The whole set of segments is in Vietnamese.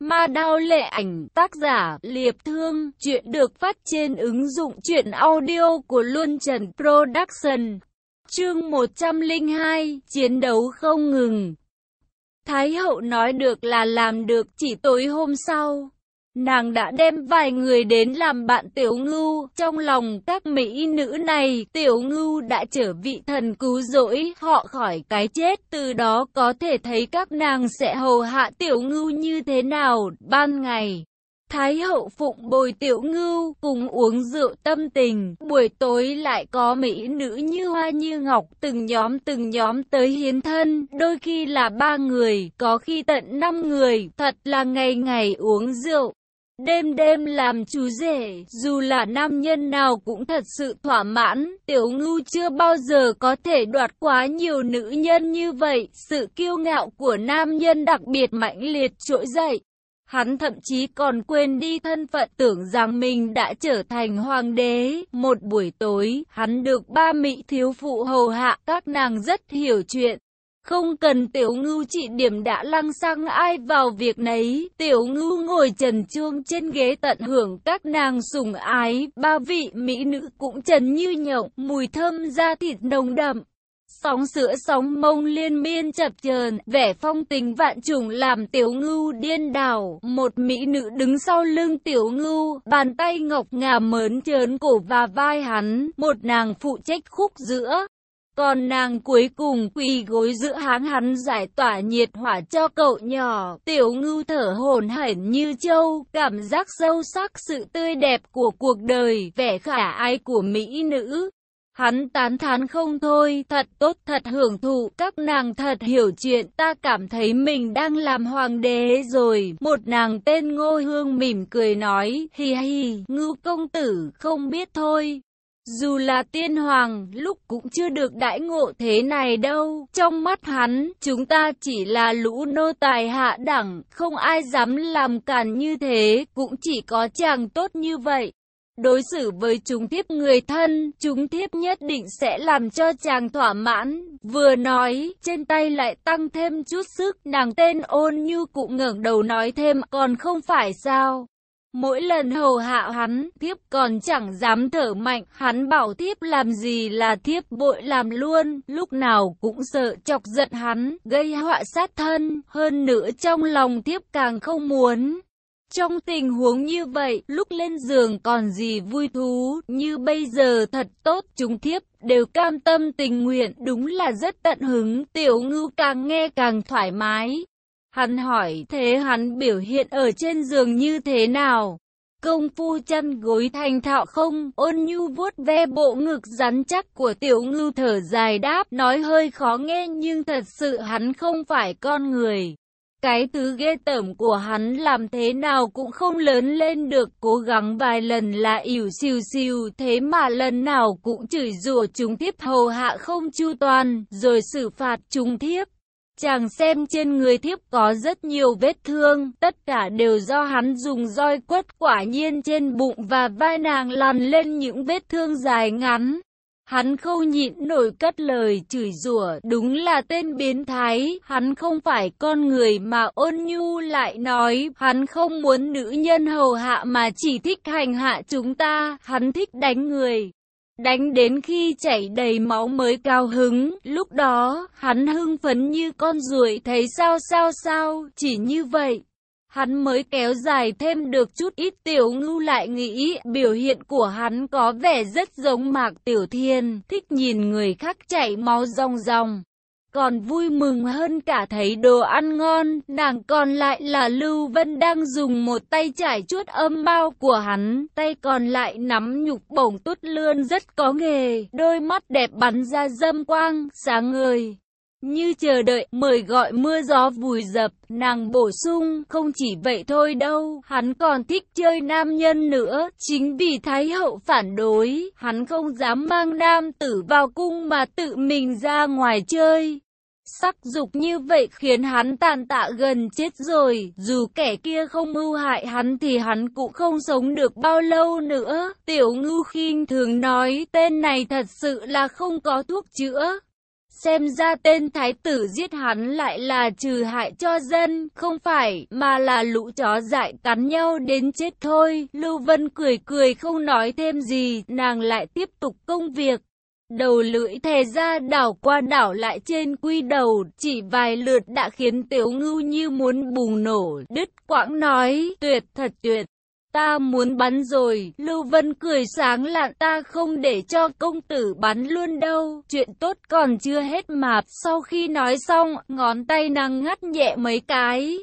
Ma đao lệ ảnh, tác giả Liệp Thương, Chuyện được phát trên ứng dụng truyện audio của Luân Trần Production. Chương 102 Chiến đấu không ngừng. Thái hậu nói được là làm được, chỉ tối hôm sau Nàng đã đem vài người đến làm bạn Tiểu Ngưu, trong lòng các mỹ nữ này, Tiểu Ngưu đã trở vị thần cứu rỗi. Họ khỏi cái chết, từ đó có thể thấy các nàng sẽ hầu hạ Tiểu Ngưu như thế nào, ban ngày. Thái hậu phụng bồi tiểu ngưu, cùng uống rượu tâm tình, buổi tối lại có mỹ nữ như hoa như ngọc, từng nhóm từng nhóm tới hiến thân, đôi khi là ba người, có khi tận năm người, thật là ngày ngày uống rượu. Đêm đêm làm chú rể, dù là nam nhân nào cũng thật sự thỏa mãn, tiểu ngưu chưa bao giờ có thể đoạt quá nhiều nữ nhân như vậy, sự kiêu ngạo của nam nhân đặc biệt mãnh liệt trỗi dậy. Hắn thậm chí còn quên đi thân phận tưởng rằng mình đã trở thành hoàng đế. Một buổi tối, hắn được ba mỹ thiếu phụ hầu hạ, các nàng rất hiểu chuyện. Không cần tiểu ngưu chỉ điểm đã lăng xăng ai vào việc nấy, tiểu ngưu ngồi trần chuông trên ghế tận hưởng các nàng sủng ái, ba vị mỹ nữ cũng trần như nhộng, mùi thơm da thịt nồng đậm. Sóng sữa sóng mông liên miên chập chờn, vẻ phong tình vạn trùng làm tiểu ngưu điên đảo. Một mỹ nữ đứng sau lưng tiểu ngưu, bàn tay ngọc ngà mớn trớn cổ và vai hắn, một nàng phụ trách khúc giữa. Còn nàng cuối cùng quỳ gối giữa háng hắn giải tỏa nhiệt hỏa cho cậu nhỏ, tiểu ngưu thở hồn hển như châu, cảm giác sâu sắc sự tươi đẹp của cuộc đời, vẻ khả ái của mỹ nữ. Hắn tán thán không thôi, thật tốt thật hưởng thụ, các nàng thật hiểu chuyện, ta cảm thấy mình đang làm hoàng đế rồi. Một nàng tên Ngô Hương mỉm cười nói, hi hi, ngưu công tử, không biết thôi. Dù là tiên hoàng, lúc cũng chưa được đãi ngộ thế này đâu. Trong mắt hắn, chúng ta chỉ là lũ nô tài hạ đẳng, không ai dám làm cản như thế, cũng chỉ có chàng tốt như vậy. Đối xử với chúng thiếp người thân, chúng thiếp nhất định sẽ làm cho chàng thỏa mãn. Vừa nói, trên tay lại tăng thêm chút sức, nàng tên ôn như cũng ngẩng đầu nói thêm, còn không phải sao. Mỗi lần hầu hạ hắn, thiếp còn chẳng dám thở mạnh, hắn bảo thiếp làm gì là thiếp bội làm luôn, lúc nào cũng sợ chọc giận hắn, gây họa sát thân, hơn nữa trong lòng thiếp càng không muốn. Trong tình huống như vậy, lúc lên giường còn gì vui thú, như bây giờ thật tốt, chúng thiếp đều cam tâm tình nguyện, đúng là rất tận hứng, tiểu ngư càng nghe càng thoải mái. Hắn hỏi, thế hắn biểu hiện ở trên giường như thế nào? Công phu chân gối thành thạo không, ôn nhu vuốt ve bộ ngực rắn chắc của tiểu ngư thở dài đáp, nói hơi khó nghe nhưng thật sự hắn không phải con người. Cái thứ ghê tởm của hắn làm thế nào cũng không lớn lên được, cố gắng vài lần là ỉu xìu xìu, thế mà lần nào cũng chửi rủa chúng tiếp hầu hạ không chu toàn, rồi xử phạt chúng thiếp. Chàng xem trên người thiếp có rất nhiều vết thương, tất cả đều do hắn dùng roi quất quả nhiên trên bụng và vai nàng lăn lên những vết thương dài ngắn. Hắn không nhịn nổi cất lời chửi rủa, đúng là tên biến thái, hắn không phải con người mà ôn nhu lại nói, hắn không muốn nữ nhân hầu hạ mà chỉ thích hành hạ chúng ta, hắn thích đánh người. Đánh đến khi chảy đầy máu mới cao hứng, lúc đó, hắn hưng phấn như con ruồi. Thấy sao sao sao, chỉ như vậy. Hắn mới kéo dài thêm được chút ít. Tiểu ngưu lại nghĩ biểu hiện của hắn có vẻ rất giống mạc tiểu thiên, thích nhìn người khác chảy máu ròng ròng. Còn vui mừng hơn cả thấy đồ ăn ngon, nàng còn lại là Lưu Vân đang dùng một tay trải chuốt âm bao của hắn, tay còn lại nắm nhục bổng tốt lươn rất có nghề, đôi mắt đẹp bắn ra dâm quang, sáng ngời. Như chờ đợi, mời gọi mưa gió vùi dập, nàng bổ sung, không chỉ vậy thôi đâu, hắn còn thích chơi nam nhân nữa, chính vì Thái hậu phản đối, hắn không dám mang nam tử vào cung mà tự mình ra ngoài chơi. Sắc dục như vậy khiến hắn tàn tạ gần chết rồi, dù kẻ kia không mưu hại hắn thì hắn cũng không sống được bao lâu nữa. Tiểu ngưu khinh thường nói tên này thật sự là không có thuốc chữa. xem ra tên thái tử giết hắn lại là trừ hại cho dân, không phải, mà là lũ chó dại cắn nhau đến chết thôi. Lưu Vân cười cười không nói thêm gì, nàng lại tiếp tục công việc. Đầu lưỡi thè ra đảo qua đảo lại trên quy đầu, chỉ vài lượt đã khiến tiểu ngưu như muốn bùng nổ, đứt quãng nói, tuyệt thật tuyệt. Ta muốn bắn rồi, Lưu Vân cười sáng lạn ta không để cho công tử bắn luôn đâu, chuyện tốt còn chưa hết mà, sau khi nói xong, ngón tay nàng ngắt nhẹ mấy cái.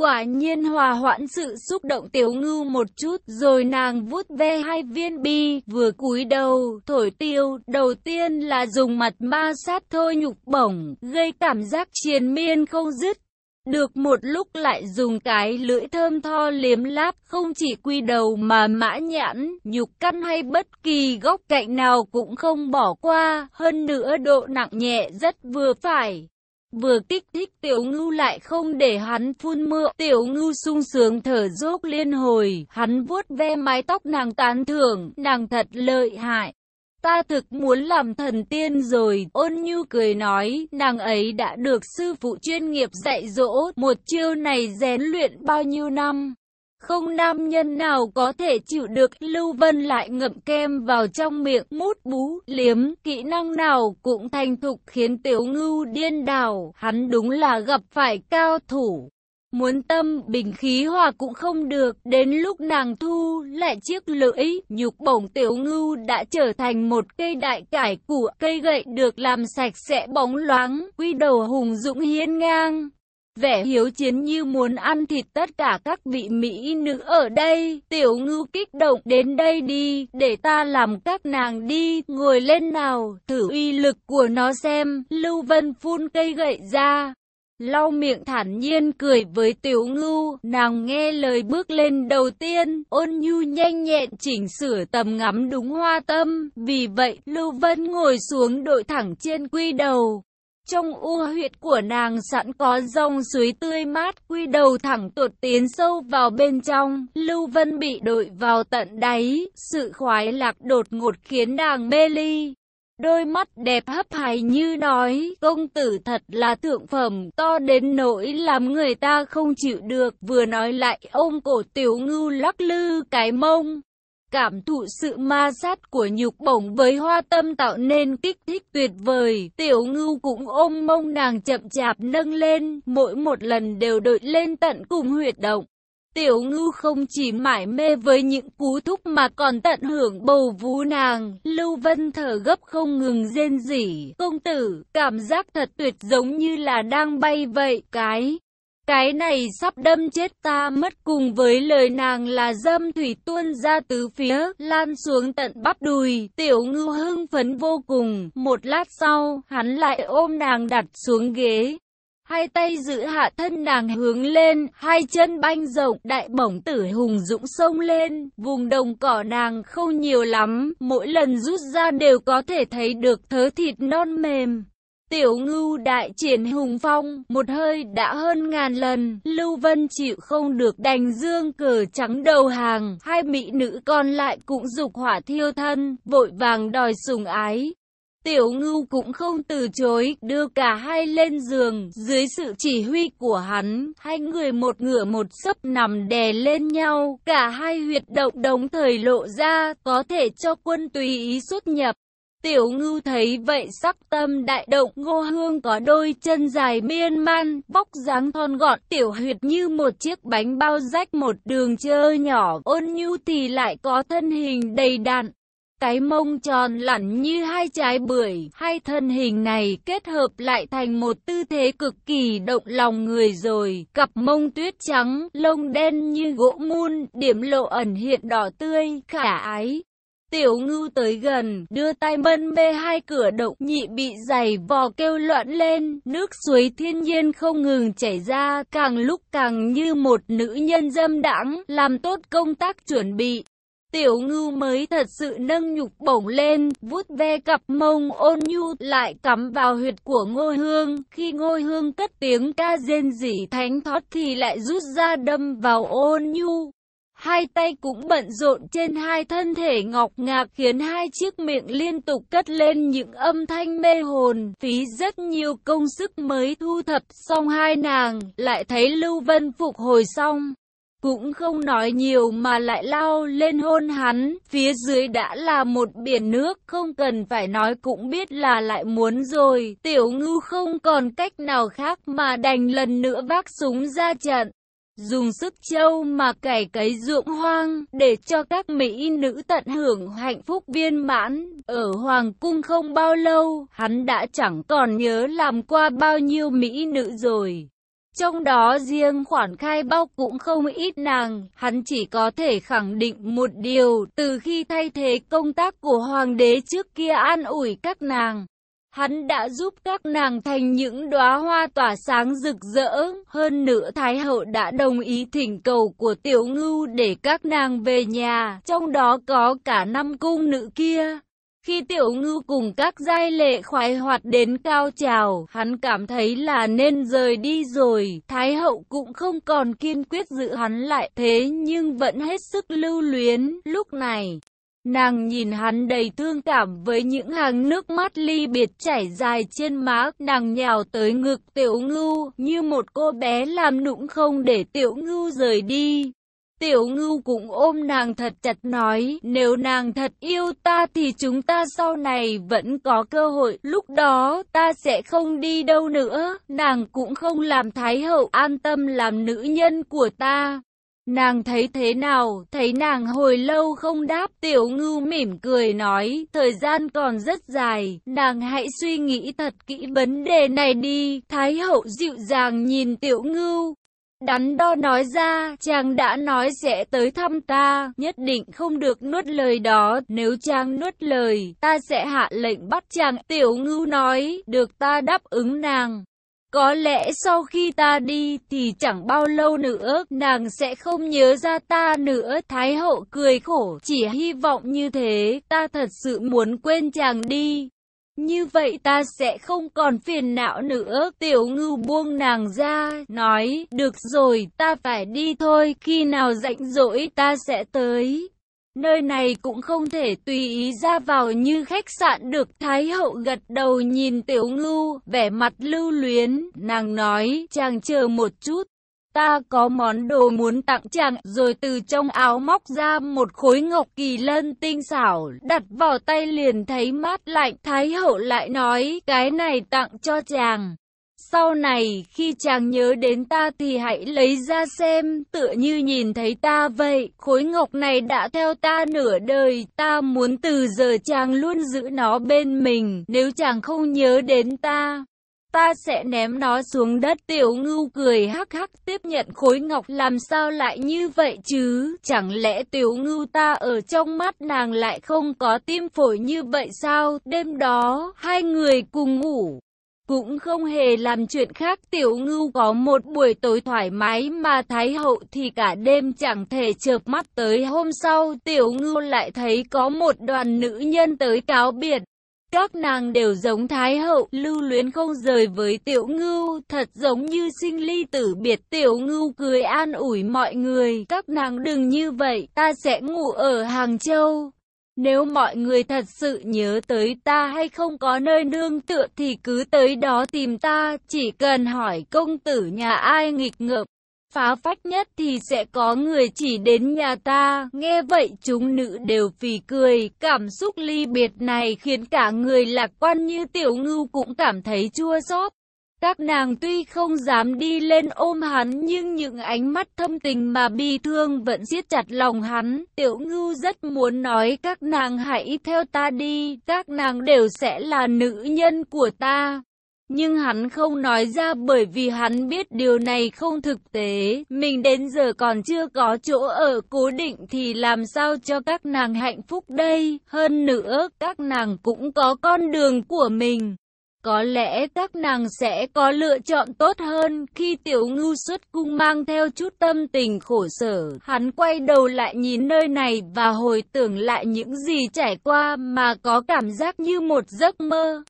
Quả nhiên hòa hoãn sự xúc động tiểu ngưu một chút, rồi nàng vuốt ve hai viên bi, vừa cúi đầu, thổi tiêu, đầu tiên là dùng mặt ma sát thôi nhục bổng, gây cảm giác triền miên không dứt. Được một lúc lại dùng cái lưỡi thơm tho liếm láp, không chỉ quy đầu mà mã nhãn, nhục căn hay bất kỳ góc cạnh nào cũng không bỏ qua, hơn nữa độ nặng nhẹ rất vừa phải. Vừa kích thích tiểu ngưu lại không để hắn phun mưa, tiểu ngưu sung sướng thở dốc liên hồi, hắn vuốt ve mái tóc nàng tán thưởng, nàng thật lợi hại. Ta thực muốn làm thần tiên rồi, ôn nhu cười nói, nàng ấy đã được sư phụ chuyên nghiệp dạy dỗ, một chiêu này rèn luyện bao nhiêu năm. Không nam nhân nào có thể chịu được Lưu Vân lại ngậm kem vào trong miệng mút bú, liếm, kỹ năng nào cũng thành thục khiến tiểu ngưu điên đảo, hắn đúng là gặp phải cao thủ. Muốn tâm bình khí hòa cũng không được, đến lúc nàng thu lại chiếc lưỡi, nhục bổng tiểu ngưu đã trở thành một cây đại cải củ, cây gậy được làm sạch sẽ bóng loáng, quy đầu hùng dũng hiên ngang. Vẻ hiếu chiến như muốn ăn thịt tất cả các vị mỹ nữ ở đây, tiểu ngưu kích động đến đây đi, để ta làm các nàng đi, ngồi lên nào, thử uy lực của nó xem, Lưu Vân phun cây gậy ra, lau miệng thản nhiên cười với tiểu ngưu, nàng nghe lời bước lên đầu tiên, ôn nhu nhanh nhẹn chỉnh sửa tầm ngắm đúng hoa tâm, vì vậy Lưu Vân ngồi xuống đội thẳng trên quy đầu. Trong u huyệt của nàng sẵn có dòng suối tươi mát, quy đầu thẳng tuột tiến sâu vào bên trong, Lưu Vân bị đội vào tận đáy, sự khoái lạc đột ngột khiến nàng mê ly. Đôi mắt đẹp hấp hài như nói, công tử thật là thượng phẩm, to đến nỗi làm người ta không chịu được, vừa nói lại ôm cổ tiểu ngưu lắc lư cái mông. Cảm thụ sự ma sát của nhục bổng với hoa tâm tạo nên kích thích tuyệt vời, tiểu ngưu cũng ôm mông nàng chậm chạp nâng lên, mỗi một lần đều đội lên tận cùng huyệt động. Tiểu ngưu không chỉ mải mê với những cú thúc mà còn tận hưởng bầu vú nàng, Lưu Vân thở gấp không ngừng rên rỉ, công tử, cảm giác thật tuyệt giống như là đang bay vậy, cái. Cái này sắp đâm chết ta mất cùng với lời nàng là dâm thủy tuôn ra từ phía, lan xuống tận bắp đùi, tiểu ngưu hưng phấn vô cùng, một lát sau, hắn lại ôm nàng đặt xuống ghế, hai tay giữ hạ thân nàng hướng lên, hai chân banh rộng, đại bổng tử hùng dũng sông lên, vùng đồng cỏ nàng không nhiều lắm, mỗi lần rút ra đều có thể thấy được thớ thịt non mềm. Tiểu ngưu đại triển hùng phong, một hơi đã hơn ngàn lần, Lưu Vân chịu không được đành dương cờ trắng đầu hàng, hai mỹ nữ còn lại cũng dục hỏa thiêu thân, vội vàng đòi sùng ái. Tiểu ngưu cũng không từ chối, đưa cả hai lên giường, dưới sự chỉ huy của hắn, hai người một ngựa một sấp nằm đè lên nhau, cả hai huyệt động đồng thời lộ ra, có thể cho quân tùy ý xuất nhập. Tiểu ngưu thấy vậy sắc tâm đại động, ngô hương có đôi chân dài miên man, vóc dáng thon gọn, tiểu huyệt như một chiếc bánh bao rách một đường chơ nhỏ, ôn nhu thì lại có thân hình đầy đặn. Cái mông tròn lẳn như hai trái bưởi, hai thân hình này kết hợp lại thành một tư thế cực kỳ động lòng người rồi. Cặp mông tuyết trắng, lông đen như gỗ mun, điểm lộ ẩn hiện đỏ tươi, khả ái. Tiểu ngưu tới gần, đưa tay mân mê hai cửa động nhị bị dày vò kêu loạn lên, nước suối thiên nhiên không ngừng chảy ra, càng lúc càng như một nữ nhân dâm đãng, làm tốt công tác chuẩn bị. Tiểu ngưu mới thật sự nâng nhục bổng lên, vuốt ve cặp mông ôn nhu, lại cắm vào huyệt của ngôi hương. Khi ngôi hương cất tiếng ca rên rỉ thánh thót thì lại rút ra đâm vào ôn nhu hai tay cũng bận rộn trên hai thân thể ngọc ngạc khiến hai chiếc miệng liên tục cất lên những âm thanh mê hồn, phí rất nhiều công sức mới thu thập xong hai nàng, lại thấy Lưu Vân phục hồi xong. Cũng không nói nhiều mà lại lao lên hôn hắn, phía dưới đã là một biển nước, không cần phải nói cũng biết là lại muốn rồi. Tiểu ngư không còn cách nào khác mà đành lần nữa vác súng ra trận dùng sức châu mà cày cấy ruộng hoang, để cho các mỹ nữ tận hưởng hạnh phúc viên mãn. Ở Hoàng Cung không bao lâu, hắn đã chẳng còn nhớ làm qua bao nhiêu mỹ nữ rồi. Trong đó riêng khoản khai bao cũng không ít nàng, hắn chỉ có thể khẳng định một điều, từ khi thay thế công tác của hoàng đế trước kia an ủi các nàng, Hắn đã giúp các nàng thành những đóa hoa tỏa sáng rực rỡ, hơn nữa Thái hậu đã đồng ý thỉnh cầu của tiểu ngưu để các nàng về nhà, trong đó có cả năm cung nữ kia. Khi tiểu ngưu cùng các giai lệ khoái hoạt đến cao trào, hắn cảm thấy là nên rời đi rồi, Thái hậu cũng không còn kiên quyết giữ hắn lại thế nhưng vẫn hết sức lưu luyến, lúc này. Nàng nhìn hắn đầy thương cảm với những hàng nước mắt ly biệt chảy dài trên má, nàng nhào tới ngực tiểu ngưu, như một cô bé làm nũng không để tiểu ngưu rời đi. Tiểu ngưu cũng ôm nàng thật chặt nói, nếu nàng thật yêu ta thì chúng ta sau này vẫn có cơ hội, lúc đó ta sẽ không đi đâu nữa, nàng cũng không làm thái hậu an tâm làm nữ nhân của ta. Nàng thấy thế nào, thấy nàng hồi lâu không đáp, tiểu ngưu mỉm cười nói, thời gian còn rất dài, nàng hãy suy nghĩ thật kỹ vấn đề này đi, thái hậu dịu dàng nhìn tiểu ngưu. Đắn đo nói ra, chàng đã nói sẽ tới thăm ta, nhất định không được nuốt lời đó, nếu chàng nuốt lời, ta sẽ hạ lệnh bắt chàng. Tiểu ngưu nói, được ta đáp ứng nàng. Có lẽ sau khi ta đi thì chẳng bao lâu nữa nàng sẽ không nhớ ra ta nữa. Thái hậu cười khổ, chỉ hy vọng như thế, ta thật sự muốn quên chàng đi. Như vậy ta sẽ không còn phiền não nữa. Tiểu ngưu buông nàng ra, nói, được rồi, ta phải đi thôi, khi nào rảnh rỗi ta sẽ tới. Nơi này cũng không thể tùy ý ra vào như khách sạn được. Thái hậu gật đầu nhìn tiểu ngưu, vẻ mặt lưu luyến, nàng nói, chàng chờ một chút. Ta có món đồ muốn tặng chàng, rồi từ trong áo móc ra một khối ngọc kỳ lân tinh xảo, đặt vào tay liền thấy mát lạnh. Thái hậu lại nói, cái này tặng cho chàng. Sau này, khi chàng nhớ đến ta thì hãy lấy ra xem, tựa như nhìn thấy ta vậy, khối ngọc này đã theo ta nửa đời, ta muốn từ giờ chàng luôn giữ nó bên mình, nếu chàng không nhớ đến ta. Ta sẽ ném nó xuống đất. Tiểu ngưu cười hắc hắc tiếp nhận khối ngọc làm sao lại như vậy chứ? Chẳng lẽ tiểu ngưu ta ở trong mắt nàng lại không có tim phổi như vậy sao? Đêm đó hai người cùng ngủ cũng không hề làm chuyện khác tiểu ngưu có một buổi tối thoải mái mà thái hậu thì cả đêm chẳng thể chợp mắt tới hôm sau tiểu ngưu lại thấy có một đoàn nữ nhân tới cáo biệt. Các nàng đều giống thái hậu, lưu luyến không rời với tiểu ngưu, thật giống như sinh ly tử biệt. Tiểu ngưu cười an ủi mọi người, các nàng đừng như vậy, ta sẽ ngủ ở Hàng Châu. Nếu mọi người thật sự nhớ tới ta hay không có nơi nương tựa thì cứ tới đó tìm ta, chỉ cần hỏi công tử nhà ai nghịch ngợm. Phá phách nhất thì sẽ có người chỉ đến nhà ta, nghe vậy chúng nữ đều phì cười, cảm xúc ly biệt này khiến cả người lạc quan như tiểu ngưu cũng cảm thấy chua xót. Các nàng tuy không dám đi lên ôm hắn nhưng những ánh mắt thâm tình mà bi thương vẫn siết chặt lòng hắn. Tiểu ngưu rất muốn nói các nàng hãy theo ta đi, các nàng đều sẽ là nữ nhân của ta. Nhưng hắn không nói ra bởi vì hắn biết điều này không thực tế. Mình đến giờ còn chưa có chỗ ở cố định thì làm sao cho các nàng hạnh phúc đây. Hơn nữa, các nàng cũng có con đường của mình. Có lẽ các nàng sẽ có lựa chọn tốt hơn khi tiểu ngưu xuất cung mang theo chút tâm tình khổ sở. Hắn quay đầu lại nhìn nơi này và hồi tưởng lại những gì trải qua mà có cảm giác như một giấc mơ.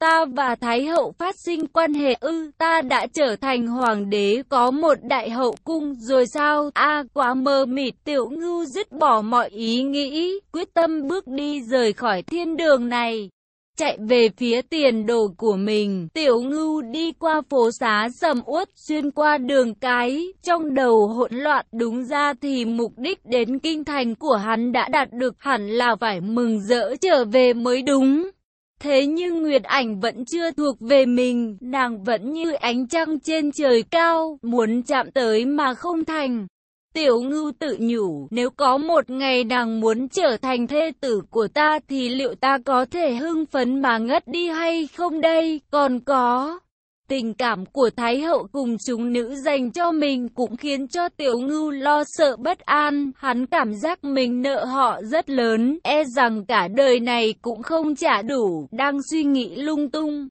Ta và Thái hậu phát sinh quan hệ ư, ta đã trở thành hoàng đế có một đại hậu cung rồi sao? A quá mơ mịt tiểu ngưu dứt bỏ mọi ý nghĩ, quyết tâm bước đi rời khỏi thiên đường này chạy về phía tiền đồ của mình. Tiểu ngưu đi qua phố xá sầm uất xuyên qua đường cái, trong đầu hỗn loạn đúng ra thì mục đích đến kinh thành của hắn đã đạt được hẳn là phải mừng rỡ trở về mới đúng. Thế nhưng Nguyệt Ảnh vẫn chưa thuộc về mình, nàng vẫn như ánh trăng trên trời cao, muốn chạm tới mà không thành. Tiểu ngưu tự nhủ, nếu có một ngày nàng muốn trở thành thê tử của ta thì liệu ta có thể hưng phấn mà ngất đi hay không đây, còn có... Tình cảm của Thái hậu cùng chúng nữ dành cho mình cũng khiến cho tiểu ngưu lo sợ bất an, hắn cảm giác mình nợ họ rất lớn, e rằng cả đời này cũng không trả đủ, đang suy nghĩ lung tung.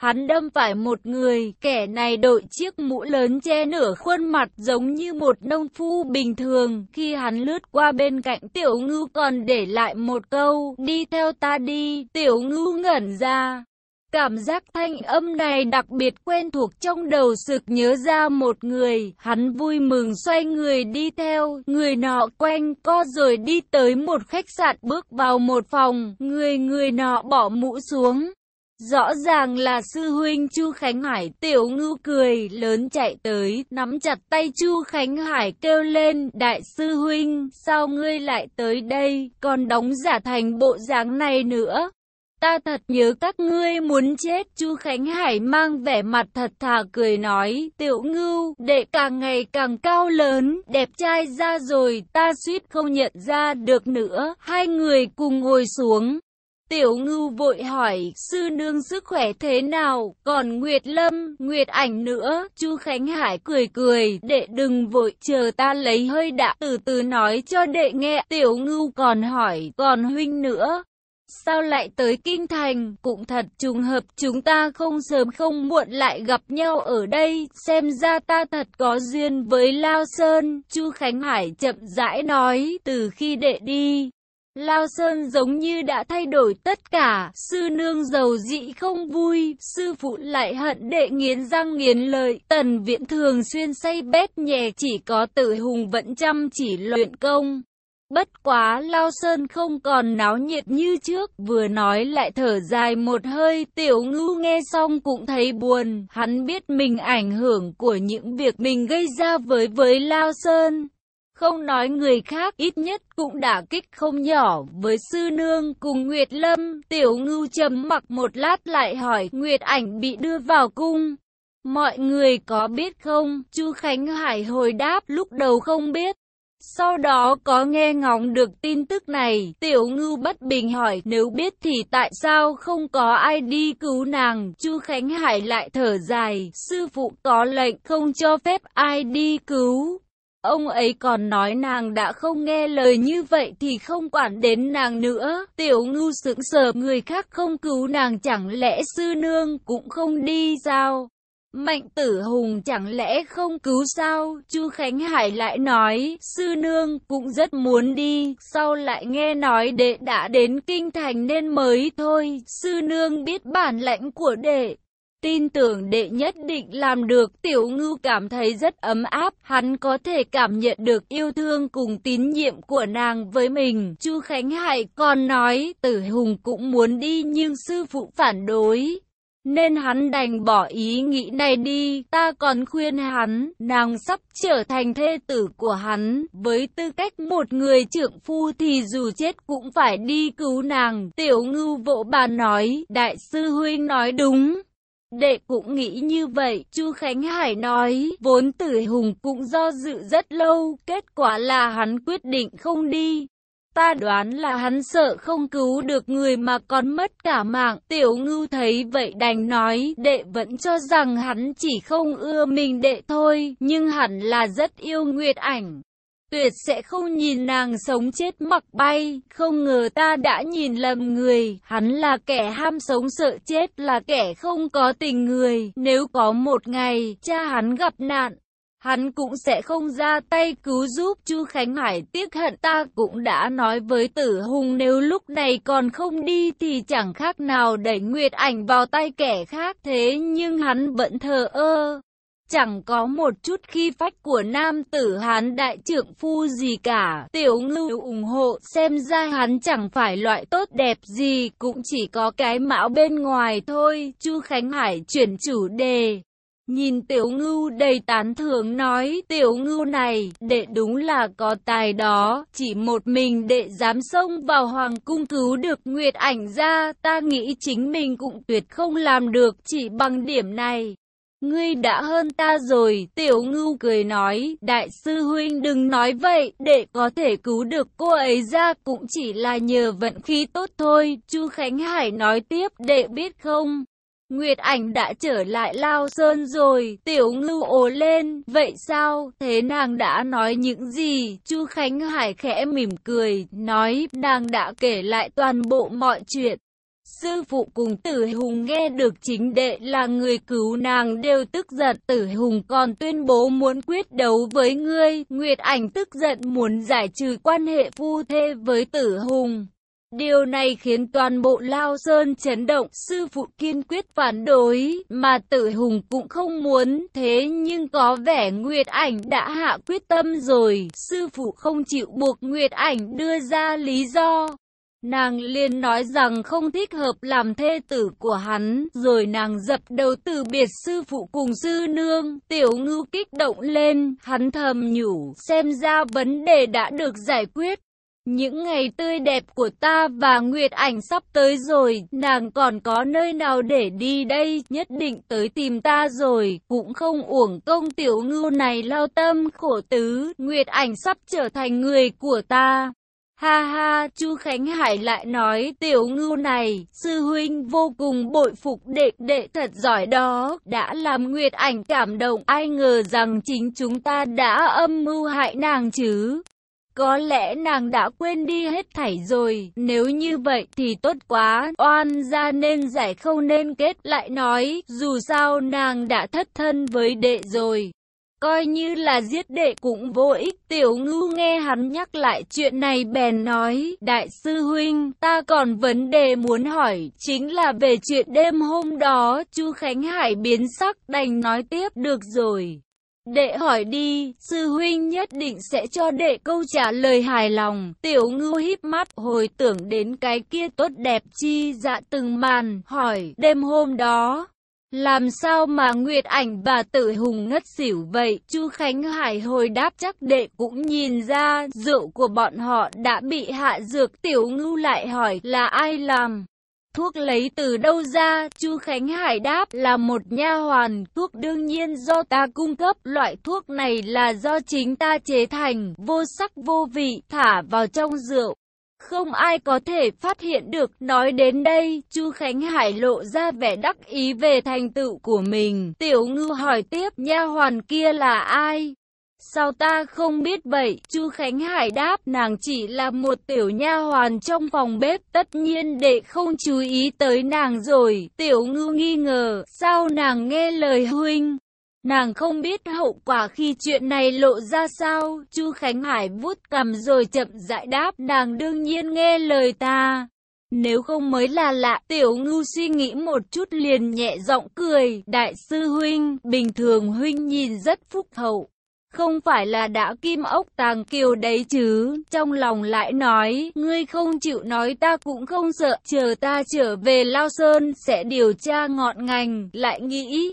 Hắn đâm phải một người, kẻ này đội chiếc mũ lớn che nửa khuôn mặt giống như một nông phu bình thường. Khi hắn lướt qua bên cạnh tiểu ngưu còn để lại một câu, đi theo ta đi, tiểu ngưu ngẩn ra. Cảm giác thanh âm này đặc biệt quen thuộc trong đầu sực nhớ ra một người, hắn vui mừng xoay người đi theo, người nọ quanh co rồi đi tới một khách sạn bước vào một phòng, người người nọ bỏ mũ xuống. Rõ ràng là sư huynh Chu Khánh Hải tiểu ngưu cười lớn chạy tới, nắm chặt tay Chu Khánh Hải kêu lên, đại sư huynh, sao ngươi lại tới đây, còn đóng giả thành bộ dáng này nữa. Ta thật nhớ các ngươi muốn chết, Chu Khánh Hải mang vẻ mặt thật thà cười nói, tiểu ngưu, đệ càng ngày càng cao lớn, đẹp trai ra rồi, ta suýt không nhận ra được nữa, hai người cùng ngồi xuống. Tiểu ngưu vội hỏi, sư nương sức khỏe thế nào, còn Nguyệt Lâm, Nguyệt ảnh nữa, Chu Khánh Hải cười cười, đệ đừng vội, chờ ta lấy hơi đã, từ từ nói cho đệ nghe, tiểu ngưu còn hỏi, còn huynh nữa. Sao lại tới Kinh Thành, cũng thật trùng hợp chúng ta không sớm không muộn lại gặp nhau ở đây, xem ra ta thật có duyên với Lao Sơn, Chu Khánh Hải chậm rãi nói, từ khi đệ đi. Lao Sơn giống như đã thay đổi tất cả, sư nương giàu dị không vui, sư phụ lại hận đệ nghiến răng nghiến lợi, tần viễn thường xuyên say bét nhẹ chỉ có tự hùng vẫn chăm chỉ luyện công. Bất quá Lao Sơn không còn náo nhiệt như trước, vừa nói lại thở dài một hơi, tiểu ngưu nghe xong cũng thấy buồn, hắn biết mình ảnh hưởng của những việc mình gây ra với với Lao Sơn. Không nói người khác, ít nhất cũng đã kích không nhỏ với sư nương cùng Nguyệt Lâm. Tiểu ngưu trầm mặc một lát lại hỏi Nguyệt ảnh bị đưa vào cung. Mọi người có biết không? Chu Khánh Hải hồi đáp lúc đầu không biết. Sau đó có nghe ngóng được tin tức này, tiểu ngưu bất bình hỏi nếu biết thì tại sao không có ai đi cứu nàng, Chu Khánh Hải lại thở dài, sư phụ có lệnh không cho phép ai đi cứu. Ông ấy còn nói nàng đã không nghe lời như vậy thì không quản đến nàng nữa. Tiểu ngưu sững sờ người khác không cứu nàng chẳng lẽ sư nương cũng không đi sao? Mạnh tử hùng chẳng lẽ không cứu sao? Chu Khánh Hải lại nói, sư nương cũng rất muốn đi, sau lại nghe nói đệ đã đến kinh thành nên mới thôi, sư nương biết bản lãnh của đệ. Tin tưởng đệ nhất định làm được, tiểu ngưu cảm thấy rất ấm áp, hắn có thể cảm nhận được yêu thương cùng tín nhiệm của nàng với mình. Chu Khánh Hải còn nói, tử hùng cũng muốn đi nhưng sư phụ phản đối. Nên hắn đành bỏ ý nghĩ này đi, ta còn khuyên hắn, nàng sắp trở thành thê tử của hắn, với tư cách một người trưởng phu thì dù chết cũng phải đi cứu nàng. Tiểu ngưu vỗ bà nói, đại sư huynh nói đúng. Đệ cũng nghĩ như vậy, Chu Khánh Hải nói, vốn tử hùng cũng do dự rất lâu, kết quả là hắn quyết định không đi. Ta đoán là hắn sợ không cứu được người mà còn mất cả mạng. Tiểu ngưu thấy vậy đành nói, đệ vẫn cho rằng hắn chỉ không ưa mình đệ thôi, nhưng hẳn là rất yêu Nguyệt ảnh tuyệt sẽ không nhìn nàng sống chết mặc bay, không ngờ ta đã nhìn lầm người, hắn là kẻ ham sống sợ chết là kẻ không có tình người, nếu có một ngày, cha hắn gặp nạn, hắn cũng sẽ không ra tay cứu giúp. Chu Khánh Hải tiếc hận ta cũng đã nói với tử hùng nếu lúc này còn không đi thì chẳng khác nào đẩy Nguyệt Ảnh vào tay kẻ khác. Thế nhưng hắn vẫn thờ ơ. Chẳng có một chút khi phách của nam tử hán đại trưởng phu gì cả, tiểu ngưu ủng hộ xem ra hắn chẳng phải loại tốt đẹp gì, cũng chỉ có cái mão bên ngoài thôi, Chu Khánh Hải chuyển chủ đề. Nhìn tiểu ngưu đầy tán thưởng nói tiểu ngưu này, đệ đúng là có tài đó, chỉ một mình đệ dám xông vào hoàng cung cứu được Nguyệt ảnh ra, ta nghĩ chính mình cũng tuyệt không làm được chỉ bằng điểm này. Ngươi đã hơn ta rồi, tiểu ngưu cười nói, đại sư huynh đừng nói vậy, để có thể cứu được cô ấy ra cũng chỉ là nhờ vận khí tốt thôi, Chu Khánh Hải nói tiếp, đệ biết không? Nguyệt ảnh đã trở lại Lao Sơn rồi, tiểu ngưu ồ lên, vậy sao, thế nàng đã nói những gì, Chu Khánh Hải khẽ mỉm cười, nói, nàng đã kể lại toàn bộ mọi chuyện. Sư phụ cùng tử hùng nghe được chính đệ là người cứu nàng đều tức giận tử hùng còn tuyên bố muốn quyết đấu với ngươi. Nguyệt ảnh tức giận muốn giải trừ quan hệ phu thê với tử hùng. Điều này khiến toàn bộ Lao Sơn chấn động, sư phụ kiên quyết phản đối, mà tử hùng cũng không muốn, thế nhưng có vẻ Nguyệt Ảnh đã hạ quyết tâm rồi, sư phụ không chịu buộc Nguyệt Ảnh đưa ra lý do. Nàng liền nói rằng không thích hợp làm thê tử của hắn, rồi nàng dập đầu từ biệt sư phụ cùng sư nương, tiểu Ngư kích động lên, hắn thầm nhủ, xem ra vấn đề đã được giải quyết. Những ngày tươi đẹp của ta và Nguyệt Ảnh sắp tới rồi, nàng còn có nơi nào để đi đây, nhất định tới tìm ta rồi, cũng không uổng công tiểu ngưu này lao tâm khổ tứ, Nguyệt Ảnh sắp trở thành người của ta. Ha ha, Chu Khánh Hải lại nói tiểu ngưu này, sư huynh vô cùng bội phục đệ đệ thật giỏi đó, đã làm Nguyệt ảnh cảm động, ai ngờ rằng chính chúng ta đã âm mưu hại nàng chứ. Có lẽ nàng đã quên đi hết thảy rồi, nếu như vậy thì tốt quá, oan ra nên giải không nên kết lại nói, dù sao nàng đã thất thân với đệ rồi. Coi như là giết đệ cũng vô ích, tiểu ngưu nghe hắn nhắc lại chuyện này bèn nói, đại sư huynh, ta còn vấn đề muốn hỏi, chính là về chuyện đêm hôm đó, chu Khánh Hải biến sắc đành nói tiếp được rồi. Đệ hỏi đi, sư huynh nhất định sẽ cho đệ câu trả lời hài lòng. Tiểu ngưu híp mắt, hồi tưởng đến cái kia tốt đẹp chi dạ từng màn, hỏi, đêm hôm đó, làm sao mà Nguyệt Ảnh và Tử Hùng ngất xỉu vậy? Chu Khánh Hải hồi đáp chắc đệ cũng nhìn ra rượu của bọn họ đã bị hạ dược. Tiểu Ngưu lại hỏi là ai làm? Thuốc lấy từ đâu ra? Chu Khánh Hải đáp là một nha hoàn. Thuốc đương nhiên do ta cung cấp. Loại thuốc này là do chính ta chế thành, vô sắc vô vị, thả vào trong rượu. Không ai có thể phát hiện được. Nói đến đây, Chu Khánh Hải lộ ra vẻ đắc ý về thành tựu của mình. Tiểu ngư hỏi tiếp, nha hoàn kia là ai? Sao ta không biết vậy? Chu Khánh Hải đáp, nàng chỉ là một tiểu nha hoàn trong phòng bếp, tất nhiên đệ không chú ý tới nàng rồi. Tiểu ngư nghi ngờ, sao nàng nghe lời huynh? Nàng không biết hậu quả khi chuyện này lộ ra sao, Chu Khánh Hải vuốt cầm rồi chậm rãi đáp, nàng đương nhiên nghe lời ta. Nếu không mới là lạ, tiểu ngưu suy nghĩ một chút liền nhẹ giọng cười, đại sư huynh, bình thường huynh nhìn rất phúc hậu. Không phải là đã kim ốc tàng kiều đấy chứ, trong lòng lại nói, ngươi không chịu nói ta cũng không sợ, chờ ta trở về Lao Sơn sẽ điều tra ngọn ngành, lại nghĩ,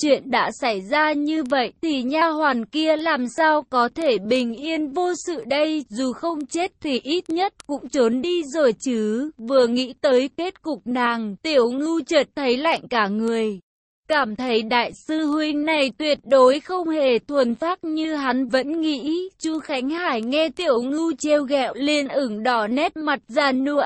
Chuyện đã xảy ra như vậy thì nha hoàn kia làm sao có thể bình yên vô sự đây, dù không chết thì ít nhất cũng trốn đi rồi chứ. Vừa nghĩ tới kết cục nàng, tiểu ngưu chợt thấy lạnh cả người. Cảm thấy đại sư huynh này tuyệt đối không hề thuần phát như hắn vẫn nghĩ. Chu Khánh Hải nghe tiểu ngưu trêu ghẹo liền ửng đỏ nét mặt già nua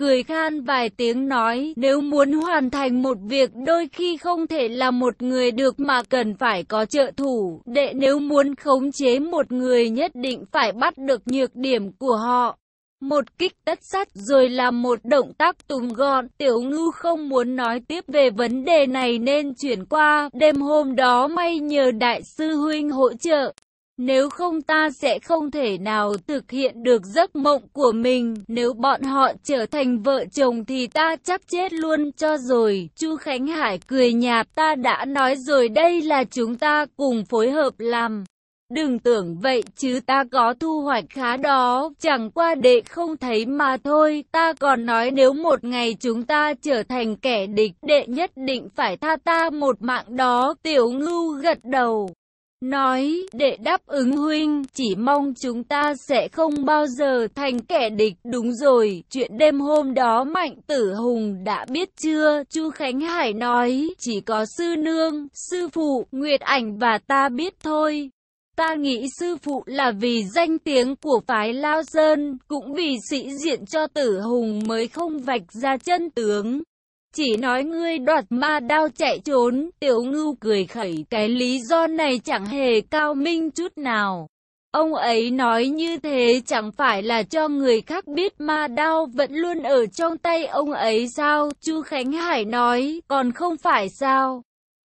cười khan vài tiếng nói, nếu muốn hoàn thành một việc đôi khi không thể là một người được mà cần phải có trợ thủ, đệ nếu muốn khống chế một người nhất định phải bắt được nhược điểm của họ. Một kích tất sắt rồi làm một động tác tùm gọn. Tiểu ngư không muốn nói tiếp về vấn đề này nên chuyển qua. Đêm hôm đó may nhờ đại sư huynh hỗ trợ. Nếu không ta sẽ không thể nào thực hiện được giấc mộng của mình. Nếu bọn họ trở thành vợ chồng thì ta chắc chết luôn cho rồi. Chu Khánh Hải cười nhạt ta đã nói rồi đây là chúng ta cùng phối hợp làm. Đừng tưởng vậy chứ ta có thu hoạch khá đó, chẳng qua đệ không thấy mà thôi, ta còn nói nếu một ngày chúng ta trở thành kẻ địch, đệ nhất định phải tha ta một mạng đó, tiểu ngưu gật đầu. Nói, để đáp ứng huynh, chỉ mong chúng ta sẽ không bao giờ thành kẻ địch. Đúng rồi, chuyện đêm hôm đó Mạnh Tử Hùng đã biết chưa? Chu Khánh Hải nói, chỉ có sư nương, sư phụ, Nguyệt Ảnh và ta biết thôi. Ta nghĩ sư phụ là vì danh tiếng của phái Lao Sơn, cũng vì sĩ diện cho tử hùng mới không vạch ra chân tướng. Chỉ nói ngươi đoạt ma đao chạy trốn, tiểu ngưu cười khẩy cái lý do này chẳng hề cao minh chút nào. Ông ấy nói như thế chẳng phải là cho người khác biết ma đao vẫn luôn ở trong tay ông ấy sao? Chu Khánh Hải nói, còn không phải sao?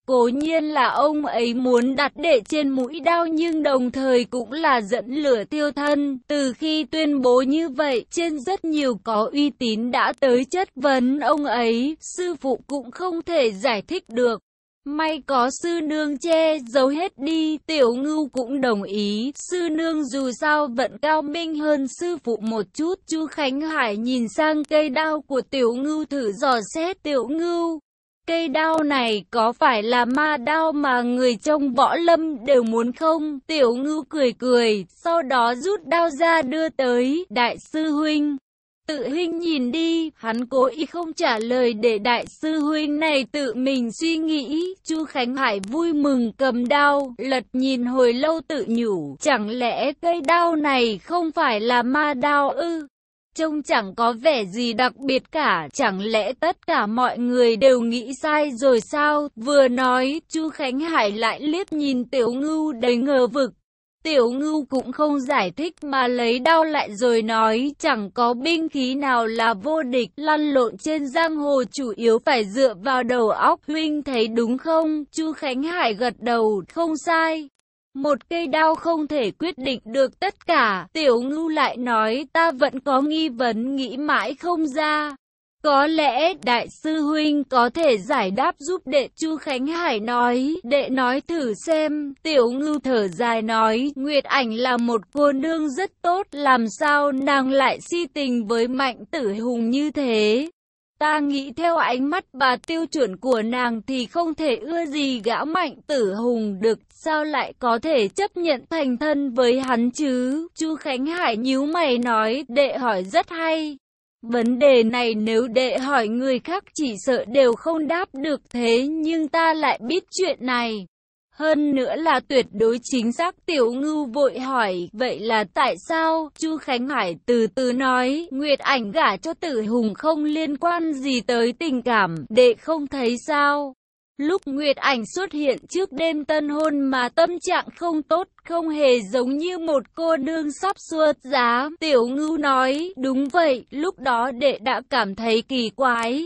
Cố nhiên là ông ấy muốn đặt đệ trên mũi đao nhưng đồng thời cũng là dẫn lửa tiêu thân. Từ khi tuyên bố như vậy, trên rất nhiều có uy tín đã tới chất vấn ông ấy, sư phụ cũng không thể giải thích được. May có sư nương che giấu hết đi, tiểu ngưu cũng đồng ý, sư nương dù sao vẫn cao minh hơn sư phụ một chút. Chu Khánh Hải nhìn sang cây đao của tiểu ngưu thử dò xét tiểu ngưu. Cây đao này có phải là ma đao mà người trong võ lâm đều muốn không? Tiểu ngư cười cười, sau đó rút đao ra đưa tới, đại sư huynh. Tự huynh nhìn đi, hắn cố ý không trả lời để đại sư huynh này tự mình suy nghĩ. Chu Khánh Hải vui mừng cầm đao, lật nhìn hồi lâu tự nhủ, chẳng lẽ cây đao này không phải là ma đao ư? Trông chẳng có vẻ gì đặc biệt cả, chẳng lẽ tất cả mọi người đều nghĩ sai rồi sao? Vừa nói, Chu Khánh Hải lại liếc nhìn Tiểu Ngưu đầy ngờ vực. Tiểu Ngưu cũng không giải thích mà lấy đau lại rồi nói chẳng có binh khí nào là vô địch lăn lộn trên giang hồ chủ yếu phải dựa vào đầu óc huynh thấy đúng không? Chu Khánh Hải gật đầu, không sai. Một cây đao không thể quyết định được tất cả, tiểu ngưu lại nói ta vẫn có nghi vấn nghĩ mãi không ra. Có lẽ đại sư huynh có thể giải đáp giúp đệ Chu Khánh Hải nói, đệ nói thử xem, tiểu ngưu thở dài nói, Nguyệt ảnh là một cô nương rất tốt, làm sao nàng lại si tình với mạnh tử hùng như thế. Ta nghĩ theo ánh mắt và tiêu chuẩn của nàng thì không thể ưa gì gã mạnh tử hùng được, sao lại có thể chấp nhận thành thân với hắn chứ? Chu Khánh Hải nhíu mày nói, đệ hỏi rất hay. Vấn đề này nếu đệ hỏi người khác chỉ sợ đều không đáp được thế nhưng ta lại biết chuyện này. Hơn nữa là tuyệt đối chính xác tiểu ngưu vội hỏi, vậy là tại sao? Chu Khánh Hải từ từ nói, Nguyệt ảnh gả cho tử hùng không liên quan gì tới tình cảm, đệ không thấy sao? Lúc Nguyệt ảnh xuất hiện trước đêm tân hôn mà tâm trạng không tốt, không hề giống như một cô nương sắp xuất giá. Tiểu ngưu nói, đúng vậy, lúc đó đệ đã cảm thấy kỳ quái.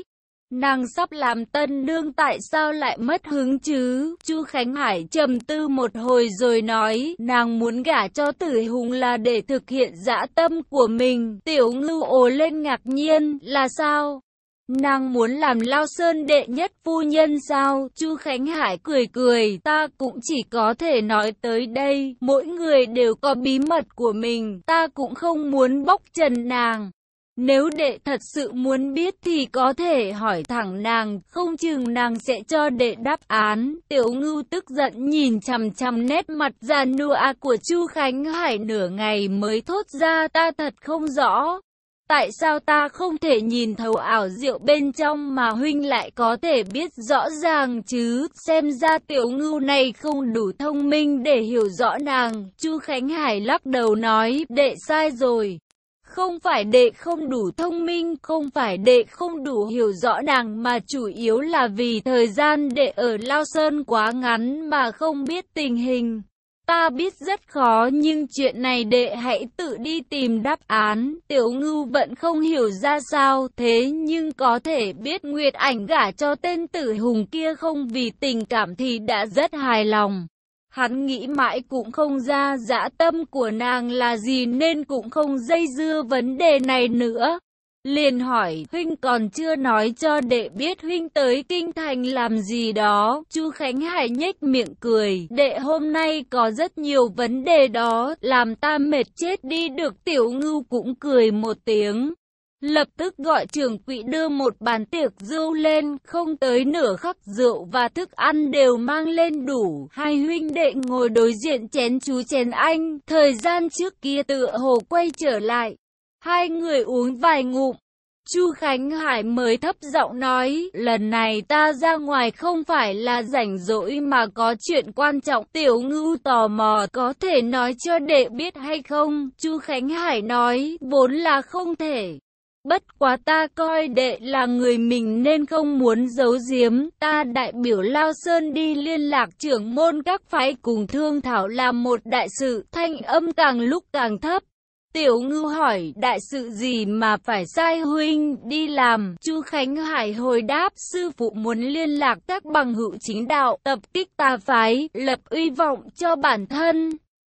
Nàng sắp làm tân nương tại sao lại mất hứng chứ? Chu Khánh Hải trầm tư một hồi rồi nói, nàng muốn gả cho tử hùng là để thực hiện dã tâm của mình. Tiểu ngưu ồ lên ngạc nhiên, là sao? Nàng muốn làm Lao Sơn đệ nhất phu nhân sao? Chu Khánh Hải cười cười, ta cũng chỉ có thể nói tới đây, mỗi người đều có bí mật của mình, ta cũng không muốn bóc trần nàng. Nếu đệ thật sự muốn biết thì có thể hỏi thẳng nàng, không chừng nàng sẽ cho đệ đáp án. Tiểu ngưu tức giận nhìn chằm chằm nét mặt già nua của Chu Khánh Hải nửa ngày mới thốt ra ta thật không rõ. Tại sao ta không thể nhìn thấu ảo diệu bên trong mà huynh lại có thể biết rõ ràng chứ? Xem ra tiểu ngưu này không đủ thông minh để hiểu rõ nàng. Chu Khánh Hải lắc đầu nói, đệ sai rồi. Không phải đệ không đủ thông minh, không phải đệ không đủ hiểu rõ nàng mà chủ yếu là vì thời gian đệ ở Lao Sơn quá ngắn mà không biết tình hình. Ta biết rất khó, nhưng chuyện này đệ hãy tự đi tìm đáp án. Tiểu ngưu vẫn không hiểu ra sao thế, nhưng có thể biết Nguyệt ảnh gả cho tên tử hùng kia không vì tình cảm thì đã rất hài lòng. Hắn nghĩ mãi cũng không ra dã tâm của nàng là gì, nên cũng không dây dưa vấn đề này nữa. Liền hỏi, huynh còn chưa nói cho đệ biết huynh tới kinh thành làm gì đó. Chu Khánh Hải nhếch miệng cười, đệ hôm nay có rất nhiều vấn đề đó, làm ta mệt chết đi được tiểu ngưu cũng cười một tiếng. Lập tức gọi trưởng quỹ đưa một bàn tiệc rượu lên, không tới nửa khắc rượu và thức ăn đều mang lên đủ. Hai huynh đệ ngồi đối diện chén chú chén anh, thời gian trước kia tựa hồ quay trở lại. Hai người uống vài ngụm. Chu Khánh Hải mới thấp giọng nói, lần này ta ra ngoài không phải là rảnh rỗi mà có chuyện quan trọng. Tiểu ngưu tò mò có thể nói cho đệ biết hay không? Chu Khánh Hải nói, vốn là không thể. Bất quá ta coi đệ là người mình nên không muốn giấu giếm, ta đại biểu Lao Sơn đi liên lạc trưởng môn các phái cùng thương thảo làm một đại sự, thanh âm càng lúc càng thấp. Tiểu ngư hỏi, đại sự gì mà phải sai huynh đi làm? Chu Khánh Hải hồi đáp, sư phụ muốn liên lạc các bằng hữu chính đạo, tập kích tà phái, lập uy vọng cho bản thân.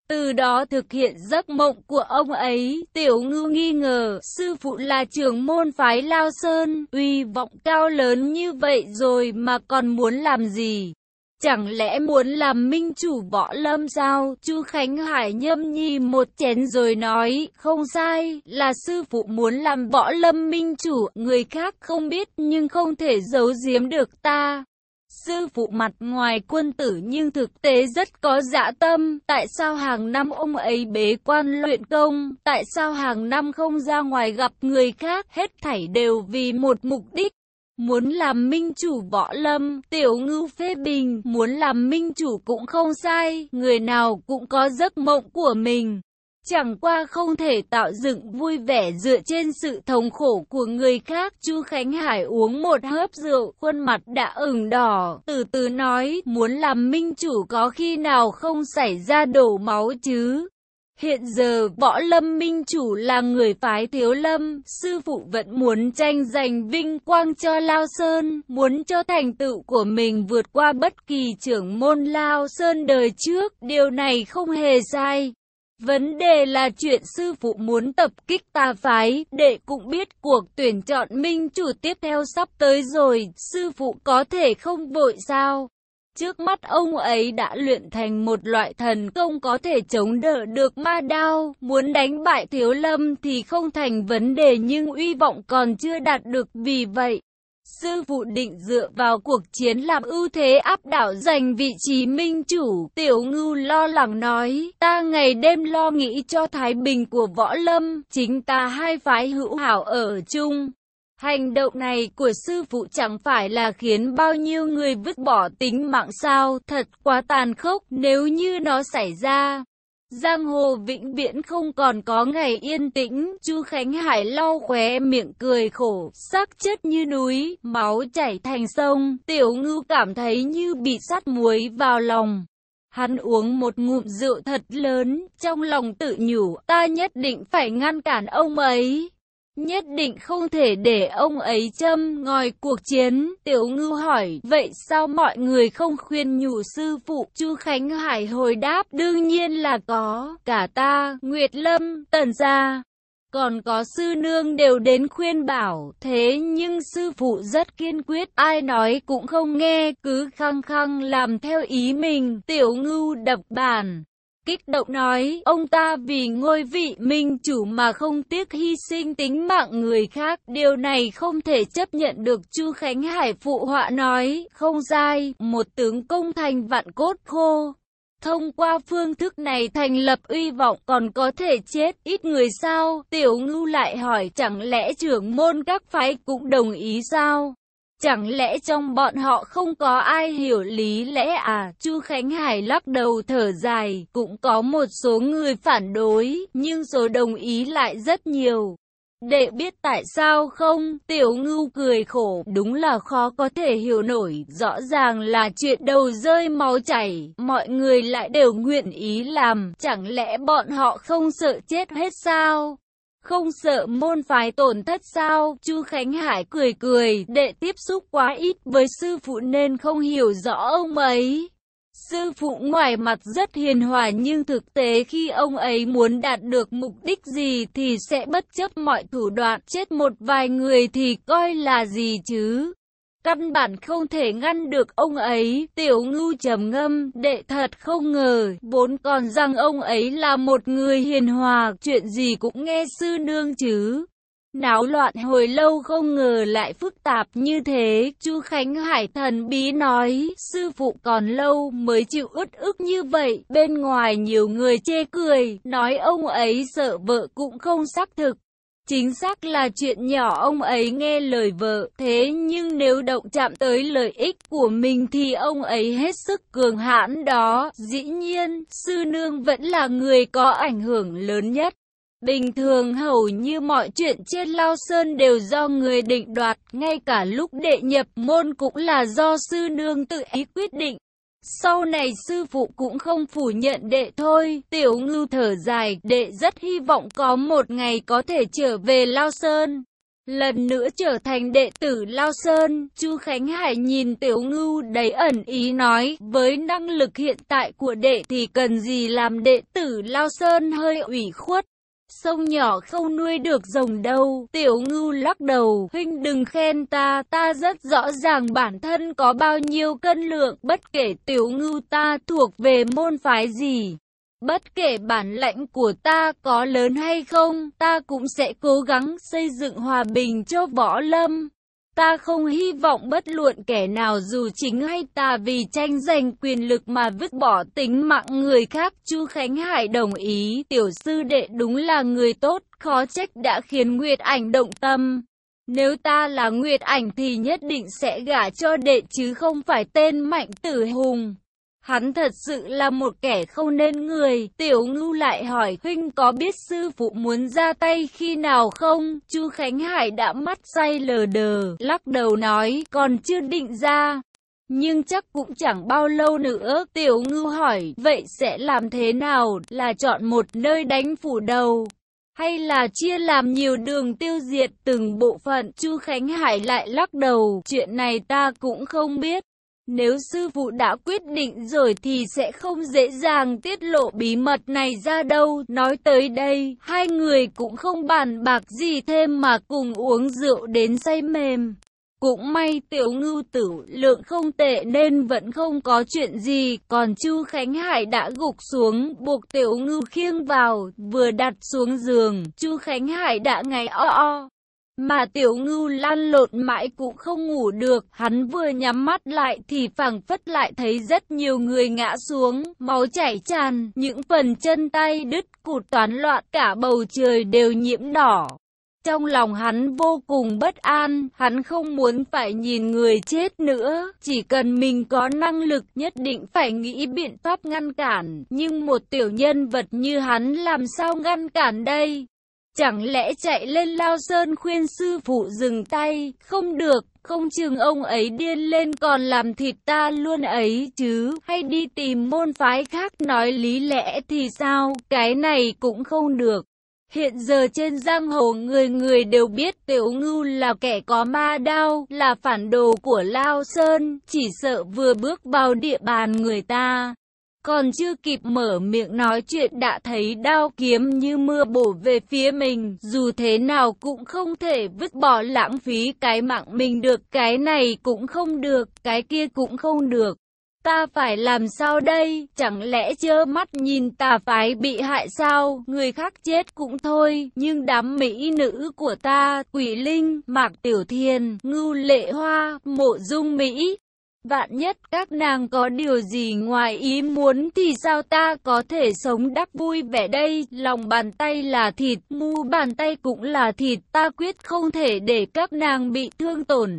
Từ đó thực hiện giấc mộng của ông ấy, tiểu ngư nghi ngờ, sư phụ là trưởng môn phái Lao Sơn, uy vọng cao lớn như vậy rồi mà còn muốn làm gì? Chẳng lẽ muốn làm minh chủ võ lâm sao? Chu Khánh Hải nhâm nhi một chén rồi nói, không sai, là sư phụ muốn làm võ lâm minh chủ, người khác không biết nhưng không thể giấu giếm được ta. Sư phụ mặt ngoài quân tử nhưng thực tế rất có dạ tâm, tại sao hàng năm ông ấy bế quan luyện công, tại sao hàng năm không ra ngoài gặp người khác, hết thảy đều vì một mục đích. Muốn làm minh chủ võ lâm, tiểu ngưu phê bình, muốn làm minh chủ cũng không sai, người nào cũng có giấc mộng của mình. Chẳng qua không thể tạo dựng vui vẻ dựa trên sự thống khổ của người khác. Chu Khánh Hải uống một hớp rượu, khuôn mặt đã ửng đỏ, từ từ nói, muốn làm minh chủ có khi nào không xảy ra đổ máu chứ. Hiện giờ võ lâm minh chủ là người phái thiếu lâm, sư phụ vẫn muốn tranh giành vinh quang cho Lao Sơn, muốn cho thành tựu của mình vượt qua bất kỳ trưởng môn Lao Sơn đời trước, điều này không hề sai. Vấn đề là chuyện sư phụ muốn tập kích tà phái, đệ cũng biết cuộc tuyển chọn minh chủ tiếp theo sắp tới rồi, sư phụ có thể không vội sao? Trước mắt ông ấy đã luyện thành một loại thần công có thể chống đỡ được ma đao, muốn đánh bại thiếu lâm thì không thành vấn đề nhưng uy vọng còn chưa đạt được vì vậy. Sư phụ định dựa vào cuộc chiến làm ưu thế áp đảo giành vị trí minh chủ. Tiểu ngưu lo lắng nói, ta ngày đêm lo nghĩ cho thái bình của võ lâm, chính ta hai phái hữu hảo ở chung. Hành động này của sư phụ chẳng phải là khiến bao nhiêu người vứt bỏ tính mạng sao, thật quá tàn khốc nếu như nó xảy ra. Giang hồ vĩnh viễn không còn có ngày yên tĩnh, Chu Khánh Hải lau khóe miệng cười khổ, sắc chết như núi, máu chảy thành sông, tiểu ngư cảm thấy như bị sắt muối vào lòng. Hắn uống một ngụm rượu thật lớn, trong lòng tự nhủ, ta nhất định phải ngăn cản ông ấy. Nhất định không thể để ông ấy châm ngòi cuộc chiến. Tiểu ngư hỏi, vậy sao mọi người không khuyên nhủ sư phụ? Chu Khánh Hải hồi đáp, đương nhiên là có. Cả ta, Nguyệt Lâm, Tần Gia, còn có sư nương đều đến khuyên bảo, thế nhưng sư phụ rất kiên quyết, ai nói cũng không nghe, cứ khăng khăng làm theo ý mình, tiểu ngưu đập bàn kích động nói, ông ta vì ngôi vị minh chủ mà không tiếc hy sinh tính mạng người khác, điều này không thể chấp nhận được. Chu Khánh Hải phụ họa nói, không sai, một tướng công thành vạn cốt khô. Thông qua phương thức này thành lập uy vọng còn có thể chết ít người sao? Tiểu ngưu lại hỏi chẳng lẽ trưởng môn các phái cũng đồng ý sao? Chẳng lẽ trong bọn họ không có ai hiểu lý lẽ à? Chu Khánh Hải lắc đầu thở dài, cũng có một số người phản đối, nhưng số đồng ý lại rất nhiều. Đệ biết tại sao không? Tiểu ngưu cười khổ, đúng là khó có thể hiểu nổi, rõ ràng là chuyện đầu rơi máu chảy, mọi người lại đều nguyện ý làm, chẳng lẽ bọn họ không sợ chết hết sao? Không sợ môn phái tổn thất sao? Chu Khánh Hải cười cười, đệ tiếp xúc quá ít với sư phụ nên không hiểu rõ ông ấy. Sư phụ ngoài mặt rất hiền hòa nhưng thực tế khi ông ấy muốn đạt được mục đích gì thì sẽ bất chấp mọi thủ đoạn chết một vài người thì coi là gì chứ. Căn bản không thể ngăn được ông ấy, tiểu ngưu trầm ngâm, đệ thật không ngờ, vốn còn rằng ông ấy là một người hiền hòa, chuyện gì cũng nghe sư nương chứ. Náo loạn hồi lâu không ngờ lại phức tạp như thế, Chu Khánh Hải thần bí nói, sư phụ còn lâu mới chịu ức ức như vậy, bên ngoài nhiều người chê cười, nói ông ấy sợ vợ cũng không xác thực. Chính xác là chuyện nhỏ ông ấy nghe lời vợ, thế nhưng nếu động chạm tới lợi ích của mình thì ông ấy hết sức cường hãn đó. Dĩ nhiên, sư nương vẫn là người có ảnh hưởng lớn nhất. Bình thường hầu như mọi chuyện trên Lao Sơn đều do người định đoạt, ngay cả lúc đệ nhập môn cũng là do sư nương tự ý quyết định. Sau này sư phụ cũng không phủ nhận đệ thôi, tiểu ngưu thở dài, đệ rất hy vọng có một ngày có thể trở về Lao Sơn. Lần nữa trở thành đệ tử Lao Sơn, Chu Khánh Hải nhìn tiểu ngưu đầy ẩn ý nói, với năng lực hiện tại của đệ thì cần gì làm đệ tử Lao Sơn hơi ủy khuất. Sông nhỏ không nuôi được rồng đâu, tiểu ngưu lắc đầu, huynh đừng khen ta, ta rất rõ ràng bản thân có bao nhiêu cân lượng, bất kể tiểu ngưu ta thuộc về môn phái gì. Bất kể bản lãnh của ta có lớn hay không, ta cũng sẽ cố gắng xây dựng hòa bình cho võ lâm. Ta không hy vọng bất luận kẻ nào dù chính hay ta vì tranh giành quyền lực mà vứt bỏ tính mạng người khác. Chu Khánh Hải đồng ý, tiểu sư đệ đúng là người tốt, khó trách đã khiến Nguyệt Ảnh động tâm. Nếu ta là Nguyệt Ảnh thì nhất định sẽ gả cho đệ chứ không phải tên Mạnh Tử Hùng. Hắn thật sự là một kẻ không nên người. Tiểu ngưu lại hỏi, huynh có biết sư phụ muốn ra tay khi nào không? Chu Khánh Hải đã mắt say lờ đờ, lắc đầu nói, còn chưa định ra. Nhưng chắc cũng chẳng bao lâu nữa, tiểu ngưu hỏi, vậy sẽ làm thế nào, là chọn một nơi đánh phủ đầu? Hay là chia làm nhiều đường tiêu diệt từng bộ phận, Chu Khánh Hải lại lắc đầu, chuyện này ta cũng không biết. Nếu sư phụ đã quyết định rồi thì sẽ không dễ dàng tiết lộ bí mật này ra đâu. Nói tới đây, hai người cũng không bàn bạc gì thêm mà cùng uống rượu đến say mềm. Cũng may tiểu ngưu tử lượng không tệ nên vẫn không có chuyện gì, còn Chu Khánh Hải đã gục xuống, buộc tiểu ngưu khiêng vào, vừa đặt xuống giường, Chu Khánh Hải đã ngáy o o. Mà tiểu ngưu lan lộn mãi cũng không ngủ được, hắn vừa nhắm mắt lại thì phẳng phất lại thấy rất nhiều người ngã xuống, máu chảy tràn, những phần chân tay đứt cụt toán loạn cả bầu trời đều nhiễm đỏ. Trong lòng hắn vô cùng bất an, hắn không muốn phải nhìn người chết nữa, chỉ cần mình có năng lực nhất định phải nghĩ biện pháp ngăn cản, nhưng một tiểu nhân vật như hắn làm sao ngăn cản đây? Chẳng lẽ chạy lên lao sơn khuyên sư phụ dừng tay, không được, không chừng ông ấy điên lên còn làm thịt ta luôn ấy chứ, hay đi tìm môn phái khác nói lý lẽ thì sao, cái này cũng không được. Hiện giờ trên giang hồ người người đều biết Tiểu Ngưu là kẻ có ma đao, là phản đồ của Lao Sơn, chỉ sợ vừa bước vào địa bàn người ta, còn chưa kịp mở miệng nói chuyện đã thấy đao kiếm như mưa bổ về phía mình, dù thế nào cũng không thể vứt bỏ lãng phí cái mạng mình được, cái này cũng không được, cái kia cũng không được. Ta phải làm sao đây, chẳng lẽ chơ mắt nhìn tà phái bị hại sao, người khác chết cũng thôi, nhưng đám mỹ nữ của ta, quỷ linh, mạc tiểu thiên, ngưu lệ hoa, mộ dung mỹ, Vạn nhất các nàng có điều gì ngoài ý muốn thì sao ta có thể sống đắc vui vẻ đây, lòng bàn tay là thịt, mu bàn tay cũng là thịt, ta quyết không thể để các nàng bị thương tổn.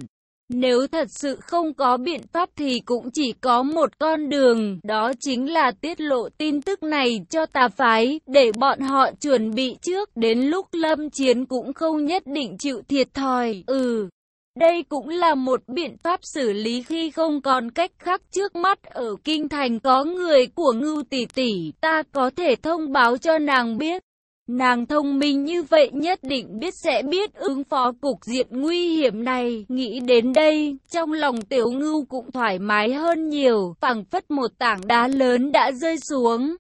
Nếu thật sự không có biện pháp thì cũng chỉ có một con đường, đó chính là tiết lộ tin tức này cho tà phái, để bọn họ chuẩn bị trước, đến lúc lâm chiến cũng không nhất định chịu thiệt thòi, ừ. Đây cũng là một biện pháp xử lý khi không còn cách khác trước mắt ở kinh thành có người của ngưu tỷ tỷ, ta có thể thông báo cho nàng biết. Nàng thông minh như vậy nhất định biết sẽ biết ứng phó cục diện nguy hiểm này. Nghĩ đến đây, trong lòng tiểu ngưu cũng thoải mái hơn nhiều, phẳng phất một tảng đá lớn đã rơi xuống.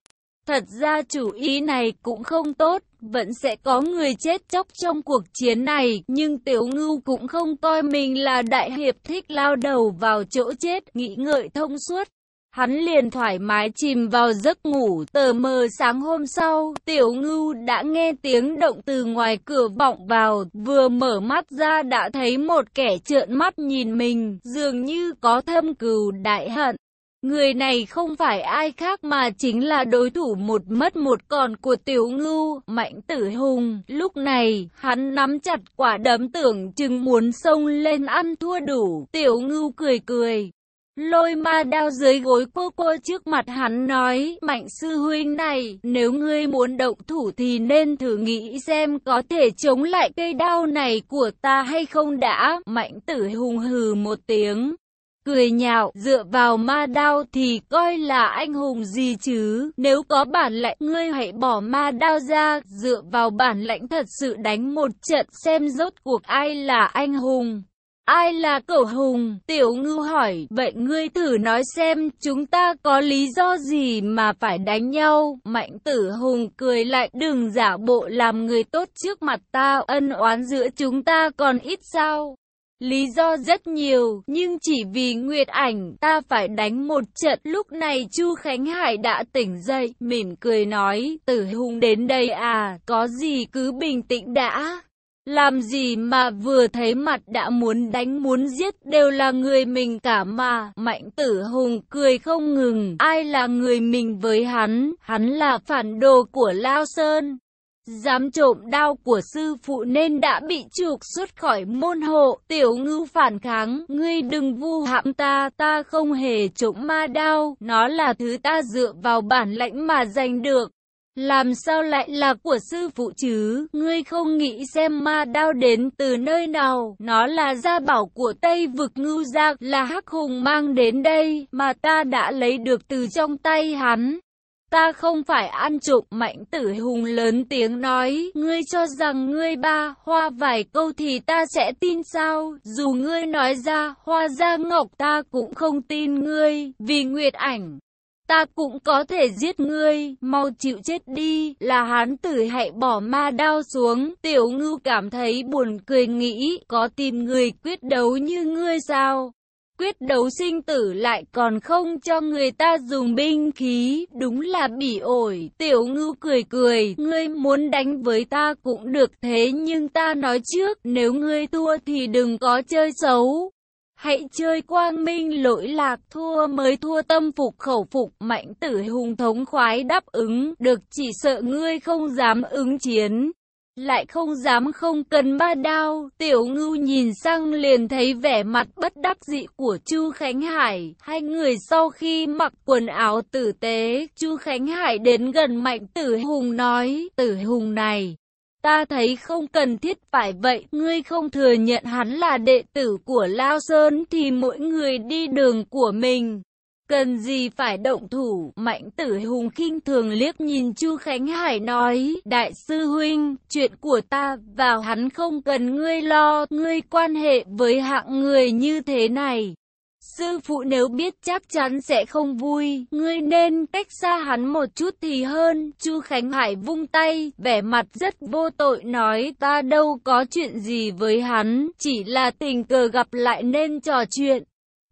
Thật ra chủ ý này cũng không tốt, vẫn sẽ có người chết chóc trong cuộc chiến này, nhưng tiểu ngưu cũng không coi mình là đại hiệp thích lao đầu vào chỗ chết, nghĩ ngợi thông suốt. Hắn liền thoải mái chìm vào giấc ngủ, tờ mờ sáng hôm sau, tiểu ngưu đã nghe tiếng động từ ngoài cửa vọng vào, vừa mở mắt ra đã thấy một kẻ trợn mắt nhìn mình, dường như có thâm cừu đại hận. Người này không phải ai khác mà chính là đối thủ một mất một còn của tiểu ngưu, mạnh tử hùng. Lúc này, hắn nắm chặt quả đấm tưởng chừng muốn xông lên ăn thua đủ, tiểu ngưu cười cười. Lôi ma đao dưới gối cô cô trước mặt hắn nói, mạnh sư huynh này, nếu ngươi muốn động thủ thì nên thử nghĩ xem có thể chống lại cây đao này của ta hay không đã. Mạnh tử hùng hừ một tiếng, cười nhạo, dựa vào ma đao thì coi là anh hùng gì chứ, nếu có bản lãnh ngươi hãy bỏ ma đao ra, dựa vào bản lãnh thật sự đánh một trận xem rốt cuộc ai là anh hùng. Ai là cẩu hùng? Tiểu ngư hỏi, vậy ngươi thử nói xem chúng ta có lý do gì mà phải đánh nhau? Mạnh tử hùng cười lại đừng giả bộ làm người tốt trước mặt ta, ân oán giữa chúng ta còn ít sao? Lý do rất nhiều, nhưng chỉ vì Nguyệt ảnh ta phải đánh một trận. Lúc này Chu Khánh Hải đã tỉnh dậy, mỉm cười nói, tử hùng đến đây à, có gì cứ bình tĩnh đã. Làm gì mà vừa thấy mặt đã muốn đánh muốn giết đều là người mình cả mà. Mạnh tử hùng cười không ngừng. Ai là người mình với hắn? Hắn là phản đồ của Lao Sơn. Dám trộm đao của sư phụ nên đã bị trục xuất khỏi môn hộ. Tiểu ngưu phản kháng. Ngươi đừng vu hãm ta. Ta không hề trộm ma đao. Nó là thứ ta dựa vào bản lãnh mà giành được. Làm sao lại là của sư phụ chứ? Ngươi không nghĩ xem ma đao đến từ nơi nào? Nó là gia bảo của Tây vực ngưu giác, là hắc hùng mang đến đây, mà ta đã lấy được từ trong tay hắn. Ta không phải ăn trộm mạnh tử hùng lớn tiếng nói, ngươi cho rằng ngươi ba, hoa vài câu thì ta sẽ tin sao, dù ngươi nói ra, hoa ra ngọc ta cũng không tin ngươi, vì nguyệt ảnh ta cũng có thể giết ngươi, mau chịu chết đi, là hán tử hãy bỏ ma đao xuống, tiểu ngưu cảm thấy buồn cười nghĩ, có tìm người quyết đấu như ngươi sao? Quyết đấu sinh tử lại còn không cho người ta dùng binh khí, đúng là bỉ ổi, tiểu ngư cười cười, ngươi muốn đánh với ta cũng được thế nhưng ta nói trước, nếu ngươi thua thì đừng có chơi xấu. Hãy chơi quang minh lỗi lạc thua mới thua tâm phục khẩu phục mạnh tử hùng thống khoái đáp ứng được chỉ sợ ngươi không dám ứng chiến. Lại không dám không cần ba đao, tiểu ngưu nhìn sang liền thấy vẻ mặt bất đắc dị của Chu Khánh Hải. Hai người sau khi mặc quần áo tử tế, Chu Khánh Hải đến gần mạnh tử hùng nói, tử hùng này, Ta thấy không cần thiết phải vậy, ngươi không thừa nhận hắn là đệ tử của Lao Sơn thì mỗi người đi đường của mình. Cần gì phải động thủ, mạnh tử hùng khinh thường liếc nhìn Chu Khánh Hải nói, Đại sư Huynh, chuyện của ta và hắn không cần ngươi lo, ngươi quan hệ với hạng người như thế này. Sư phụ nếu biết chắc chắn sẽ không vui, ngươi nên cách xa hắn một chút thì hơn. Chu Khánh Hải vung tay, vẻ mặt rất vô tội nói ta đâu có chuyện gì với hắn, chỉ là tình cờ gặp lại nên trò chuyện.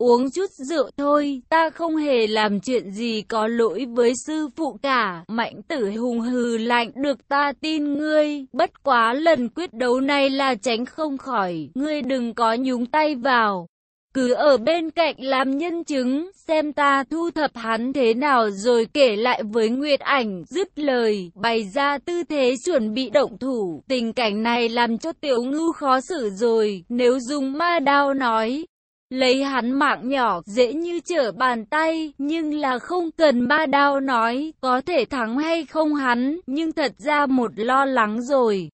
Uống chút rượu thôi, ta không hề làm chuyện gì có lỗi với sư phụ cả. Mạnh tử hùng hừ lạnh được ta tin ngươi, bất quá lần quyết đấu này là tránh không khỏi, ngươi đừng có nhúng tay vào. Cứ ở bên cạnh làm nhân chứng, xem ta thu thập hắn thế nào rồi kể lại với Nguyệt Ảnh, dứt lời, bày ra tư thế chuẩn bị động thủ. Tình cảnh này làm cho tiểu ngưu khó xử rồi, nếu dùng ma đao nói. Lấy hắn mạng nhỏ, dễ như trở bàn tay, nhưng là không cần ba đao nói, có thể thắng hay không hắn, nhưng thật ra một lo lắng rồi.